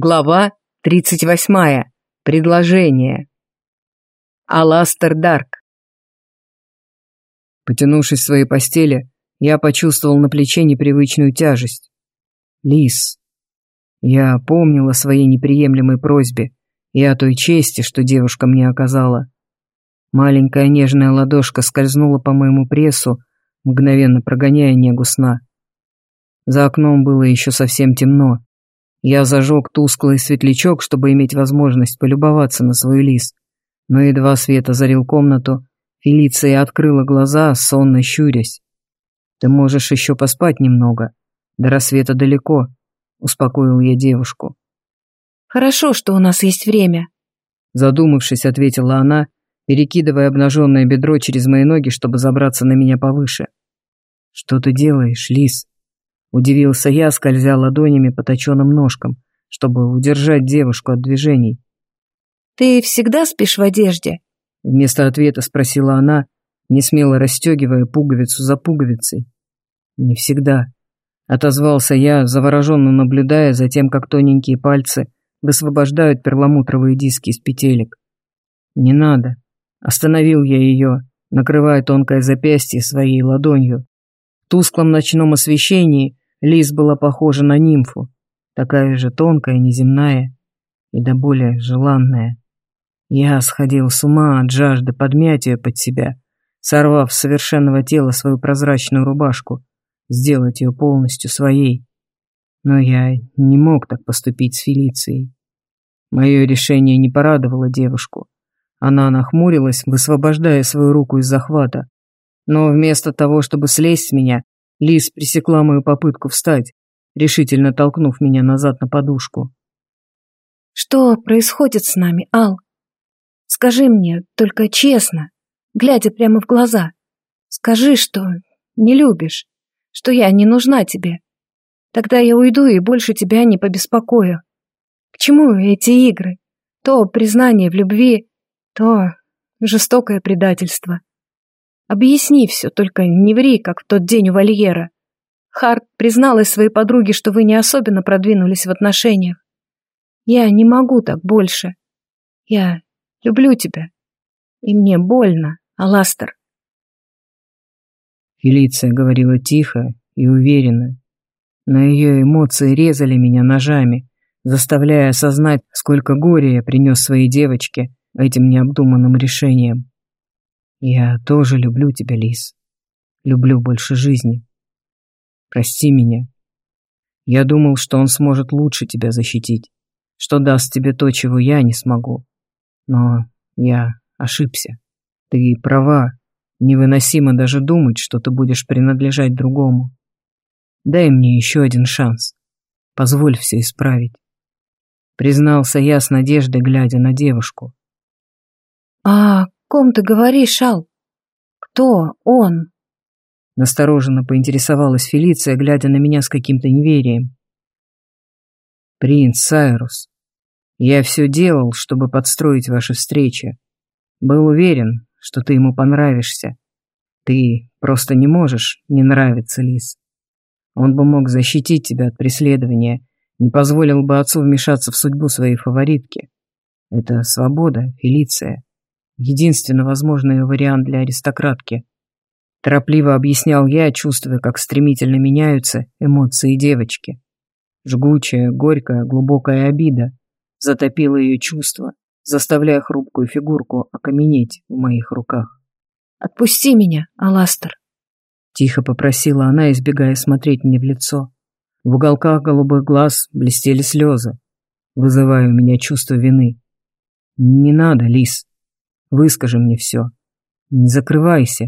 Глава 38. Предложение. Аластер Дарк. Потянувшись в своей постели, я почувствовал на плече непривычную тяжесть. Лис. Я помнил о своей неприемлемой просьбе и о той чести, что девушка мне оказала. Маленькая нежная ладошка скользнула по моему прессу, мгновенно прогоняя негу сна. За окном было еще совсем темно, я зажег тусклый светлячок, чтобы иметь возможность полюбоваться на свой лис. Но едва свет озарил комнату, Фелиция открыла глаза, сонно щурясь. «Ты можешь еще поспать немного. До рассвета далеко», — успокоил я девушку. «Хорошо, что у нас есть время», — задумавшись, ответила она, перекидывая обнаженное бедро через мои ноги, чтобы забраться на меня повыше. «Что ты делаешь, лис?» Удивился я, скользя ладонями по точенным ножкам, чтобы удержать девушку от движений. «Ты всегда спишь в одежде?» Вместо ответа спросила она, не смело расстегивая пуговицу за пуговицей. «Не всегда», — отозвался я, завороженно наблюдая за тем, как тоненькие пальцы высвобождают перламутровые диски из петелек. «Не надо», — остановил я ее, накрывая тонкое запястье своей ладонью. В тусклом ночном освещении Лиз была похожа на нимфу, такая же тонкая, неземная и до более желанная. Я сходил с ума от жажды подмять ее под себя, сорвав с совершенного тела свою прозрачную рубашку, сделать ее полностью своей. Но я не мог так поступить с Фелицией. Мое решение не порадовало девушку. Она нахмурилась, высвобождая свою руку из захвата. Но вместо того, чтобы слезть с меня, Лис пресекла мою попытку встать, решительно толкнув меня назад на подушку. «Что происходит с нами, Ал? Скажи мне, только честно, глядя прямо в глаза. Скажи, что не любишь, что я не нужна тебе. Тогда я уйду и больше тебя не побеспокою. К чему эти игры? То признание в любви, то жестокое предательство. Объясни все, только не ври, как в тот день у вольера. Харт призналась своей подруге, что вы не особенно продвинулись в отношениях. Я не могу так больше. Я люблю тебя. И мне больно, Аластер. Фелиция говорила тихо и уверенно, но ее эмоции резали меня ножами, заставляя осознать, сколько горя я принес своей девочке этим необдуманным решением. Я тоже люблю тебя, Лис. Люблю больше жизни. Прости меня. Я думал, что он сможет лучше тебя защитить, что даст тебе то, чего я не смогу. Но я ошибся. Ты права. Невыносимо даже думать, что ты будешь принадлежать другому. Дай мне еще один шанс. Позволь все исправить. Признался я с надеждой, глядя на девушку. «А ком ты говоришь, Ал? Кто он?» Настороженно поинтересовалась Фелиция, глядя на меня с каким-то неверием. «Принц Сайрус, я все делал, чтобы подстроить ваши встречи. Был уверен, что ты ему понравишься. Ты просто не можешь не нравиться, Лис. Он бы мог защитить тебя от преследования, не позволил бы отцу вмешаться в судьбу своей фаворитки. Это свобода, Фелиция единственно возможный вариант для аристократки. Торопливо объяснял я, чувствуя, как стремительно меняются эмоции девочки. Жгучая, горькая, глубокая обида затопила ее чувства, заставляя хрупкую фигурку окаменеть в моих руках. «Отпусти меня, Аластер!» Тихо попросила она, избегая смотреть мне в лицо. В уголках голубых глаз блестели слезы, вызывая у меня чувство вины. «Не надо, Лис!» Выскажи мне все. Не закрывайся.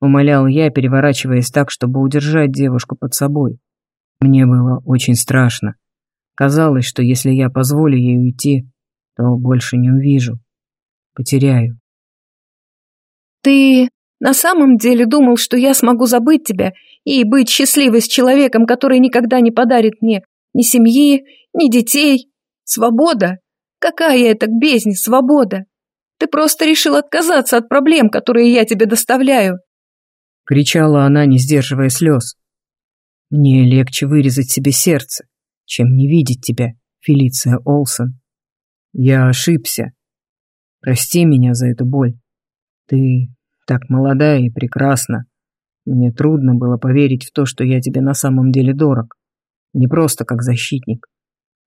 Умолял я, переворачиваясь так, чтобы удержать девушку под собой. Мне было очень страшно. Казалось, что если я позволю ей уйти, то больше не увижу. Потеряю. Ты на самом деле думал, что я смогу забыть тебя и быть счастливой с человеком, который никогда не подарит мне ни семьи, ни детей? Свобода? Какая это к бездне свобода? Ты просто решил отказаться от проблем, которые я тебе доставляю!» Кричала она, не сдерживая слез. «Мне легче вырезать себе сердце, чем не видеть тебя, Фелиция Олсон. Я ошибся. Прости меня за эту боль. Ты так молодая и прекрасна. Мне трудно было поверить в то, что я тебе на самом деле дорог. Не просто как защитник,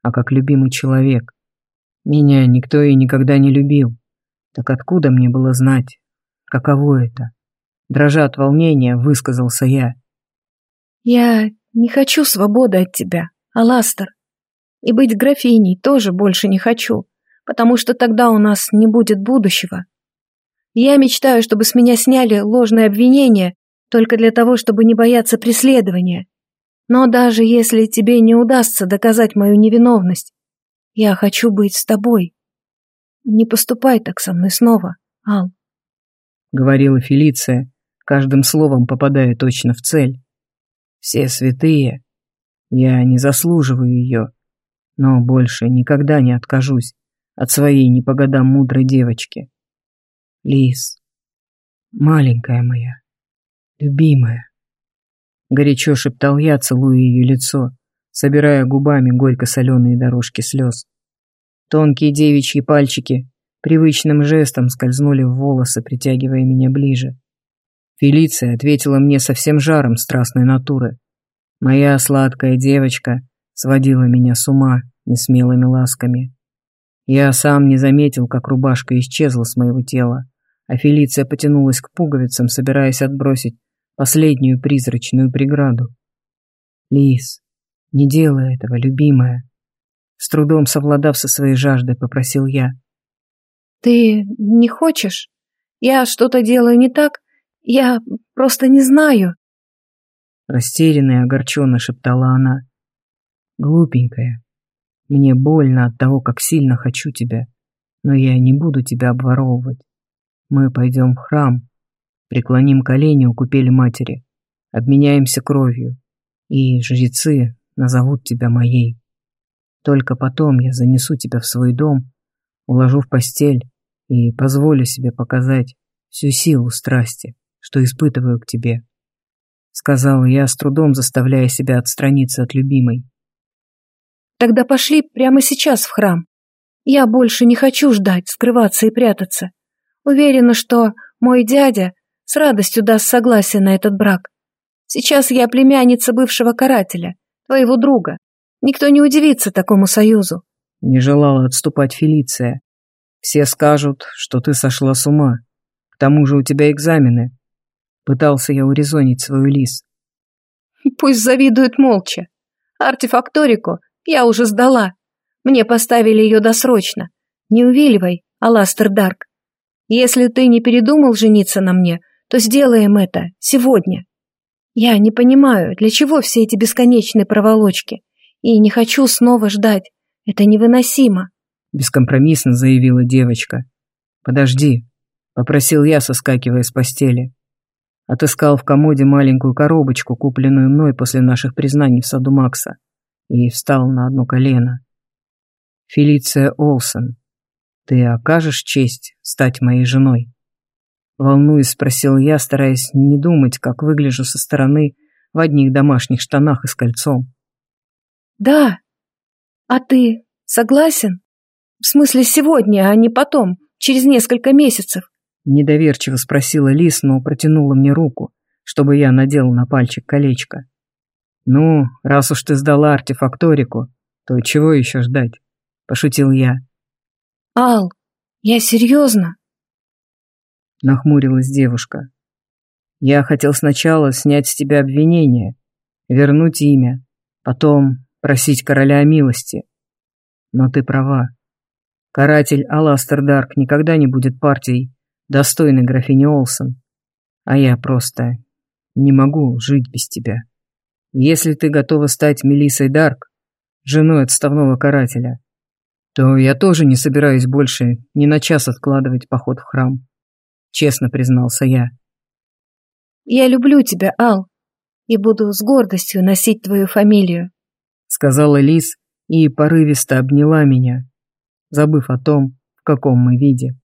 а как любимый человек. Меня никто и никогда не любил. Так откуда мне было знать, каково это? Дрожа от волнения, высказался я. Я не хочу свободы от тебя, Аластер. И быть графиней тоже больше не хочу, потому что тогда у нас не будет будущего. Я мечтаю, чтобы с меня сняли ложные обвинения только для того, чтобы не бояться преследования. Но даже если тебе не удастся доказать мою невиновность, я хочу быть с тобой. Не поступай так со мной снова, Ал. Говорила Фелиция, каждым словом попадая точно в цель. Все святые. Я не заслуживаю ее, но больше никогда не откажусь от своей не по годам мудрой девочки. Лис, маленькая моя, любимая. Горячо шептал я, целуя ее лицо, собирая губами горько-соленые дорожки слез. Тонкие девичьи пальчики привычным жестом скользнули в волосы, притягивая меня ближе. Фелиция ответила мне со всем жаром страстной натуры. Моя сладкая девочка сводила меня с ума несмелыми ласками. Я сам не заметил, как рубашка исчезла с моего тела, а Фелиция потянулась к пуговицам, собираясь отбросить последнюю призрачную преграду. «Лис, не делай этого, любимая!» С трудом совладав со своей жаждой, попросил я. «Ты не хочешь? Я что-то делаю не так? Я просто не знаю!» Растерянно и огорченно шептала она. «Глупенькая, мне больно от того, как сильно хочу тебя, но я не буду тебя обворовывать. Мы пойдем в храм, преклоним колени у купели матери, обменяемся кровью, и жрецы назовут тебя моей. Только потом я занесу тебя в свой дом, уложу в постель и позволю себе показать всю силу страсти, что испытываю к тебе. Сказал я, с трудом заставляя себя отстраниться от любимой. Тогда пошли прямо сейчас в храм. Я больше не хочу ждать, скрываться и прятаться. Уверена, что мой дядя с радостью даст согласие на этот брак. Сейчас я племянница бывшего карателя, твоего друга. Никто не удивится такому союзу. Не желала отступать Фелиция. Все скажут, что ты сошла с ума. К тому же у тебя экзамены. Пытался я урезонить свою лис. Пусть завидуют молча. Артефакторику я уже сдала. Мне поставили ее досрочно. Не увиливай, Аластер Дарк. Если ты не передумал жениться на мне, то сделаем это сегодня. Я не понимаю, для чего все эти бесконечные проволочки, и не хочу снова ждать. Это невыносимо. Бескомпромиссно заявила девочка. Подожди, попросил я, соскакивая с постели. Отыскал в комоде маленькую коробочку, купленную мной после наших признаний в саду Макса, и встал на одно колено. Фелиция Олсон, ты окажешь честь стать моей женой? Волнуясь, спросил я, стараясь не думать, как выгляжу со стороны в одних домашних штанах и с кольцом. «Да. А ты согласен? В смысле сегодня, а не потом, через несколько месяцев?» Недоверчиво спросила Лис, но протянула мне руку, чтобы я надел на пальчик колечко. «Ну, раз уж ты сдала артефакторику, то чего еще ждать?» – пошутил я. «Ал, я серьезно?» нахмурилась девушка. Я хотел сначала снять с тебя обвинение, вернуть имя, потом просить короля о милости. Но ты права. Каратель Аластер Дарк никогда не будет партией, достойной графини Олсон. А я просто не могу жить без тебя. Если ты готова стать Мелиссой Дарк, женой отставного карателя, то я тоже не собираюсь больше ни на час откладывать поход в храм честно признался я. «Я люблю тебя, Ал, и буду с гордостью носить твою фамилию», сказала Лис и порывисто обняла меня, забыв о том, в каком мы виде.